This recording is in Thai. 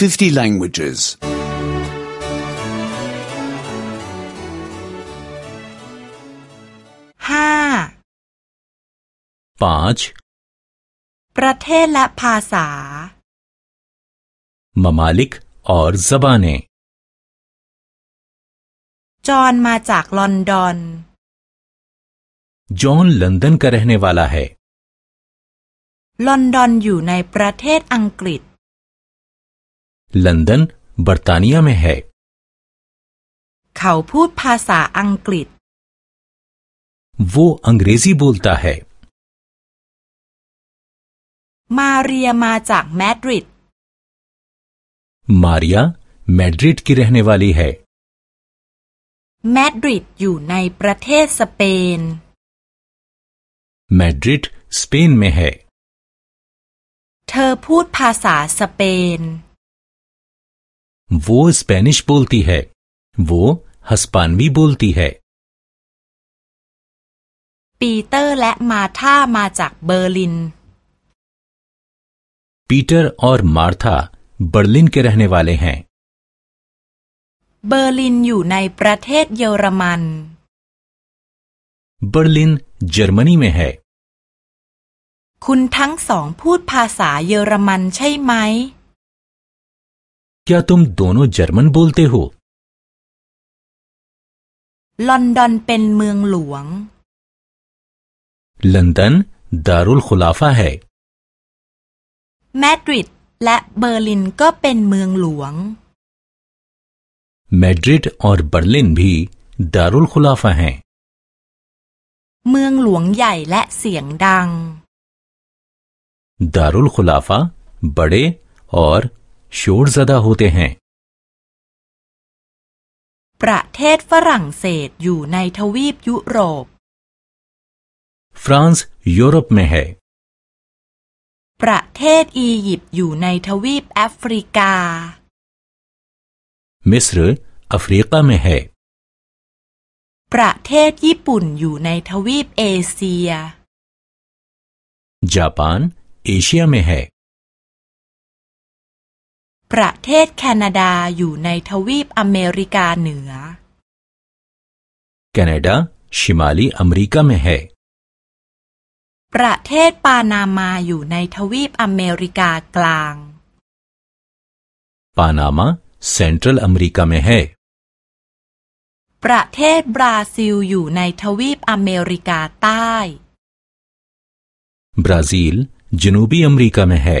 50 languages. ห้า पाँच ประเทศและภาษา ममालिक और जबानें จอห์นมาจากลอนดอน जॉन लंदन का रहने वाला है ลอนดอนอยู่ในประเทศอังกฤษ लंदन बर्तानिया में है เขาพูดภาษาอังกฤษ वो अंग्रेजी बोलता है มาเรียมาจากแมดริด मारिया मैड्रिड की रहने वाली है แมดริดอยู่ในประเทศสเปน मैड्रिड स्पेन में है เธอพูดภาษาสเปน वो स्पेनिश बोलती है वो हस्पानवी बोलती है ปีเตอร์และมาธามาจากเบอร์ลิน पीटर और मार्था बर्लिन के रहने वाले हैं เบอร์ลินอยู่ในประเทศเยอรมัน बर्लिन जर्मनी में है คุณทั้งสองพูดภาษาเยอรมันใช่ไหม क्या तुम दोनों जर्मन बोलते हो ลอนดอนเป็นเมืองหลวง लंदन दारुल खुलाफा है แมดริดและเบอร์ลินก็เป็นเมืองหลวง मैड्रिड और बर्लिन भी दारुल खुलाफा हैं เมืองหลวงใหญ่และเสียงดัง दारुल खुलाफा बड़े और शोर ज्यादा होते हैं ประเทศฝรั่งเศสอยู่ในทวีปยุโรป फ्रांस यूरोप में है ประเทศอียิปต์อยู่ในทวีปแอฟริกา मिस्र अफ्रीका में है ประเทศญี่ปุ่นอยู่ในทวีปเอเชีย जापान एशिया में है ประเทศแคนาดาอยู่ในทวีปอเมริกาเหนือ कनाडा शिमाली अमेरिका में है ประเทศปานามาอยู่ในทวีปอเมริกากลาง पानामा सेंट्रल अमेरिका में है ประเทศบราซิลอยู่ในทวีปอเมริกาใต้ ब्राजील जनूबी अमेरिका में है